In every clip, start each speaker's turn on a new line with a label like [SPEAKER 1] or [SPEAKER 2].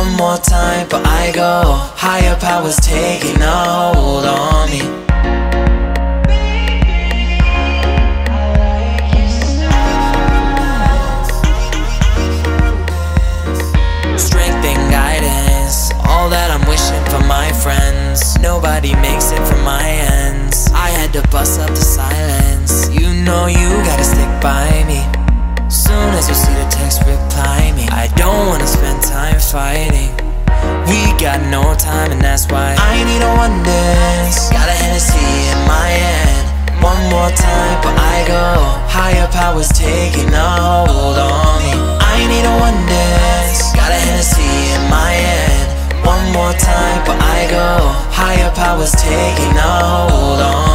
[SPEAKER 1] One more time, but I go. Higher powers taking a hold on me. Strength and guidance, all that I'm wishing for my friends. Nobody makes it from my ends. I had to bust up the fighting. We got no time, and that's why I need a one dance. Got a Hennessy in my hand. One more time, but I go. Higher powers taking a hold on me. I need a one dance. Got a Hennessy in my hand. One more time, but I go. Higher powers taking a hold on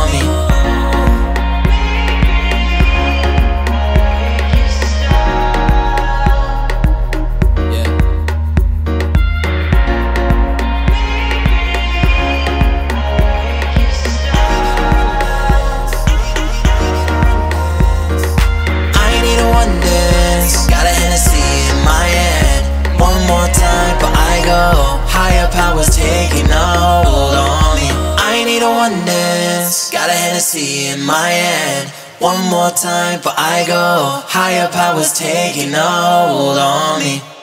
[SPEAKER 1] one dance. Got a Hennessy in my hand. One more time, but I go. Higher powers taking hold on me.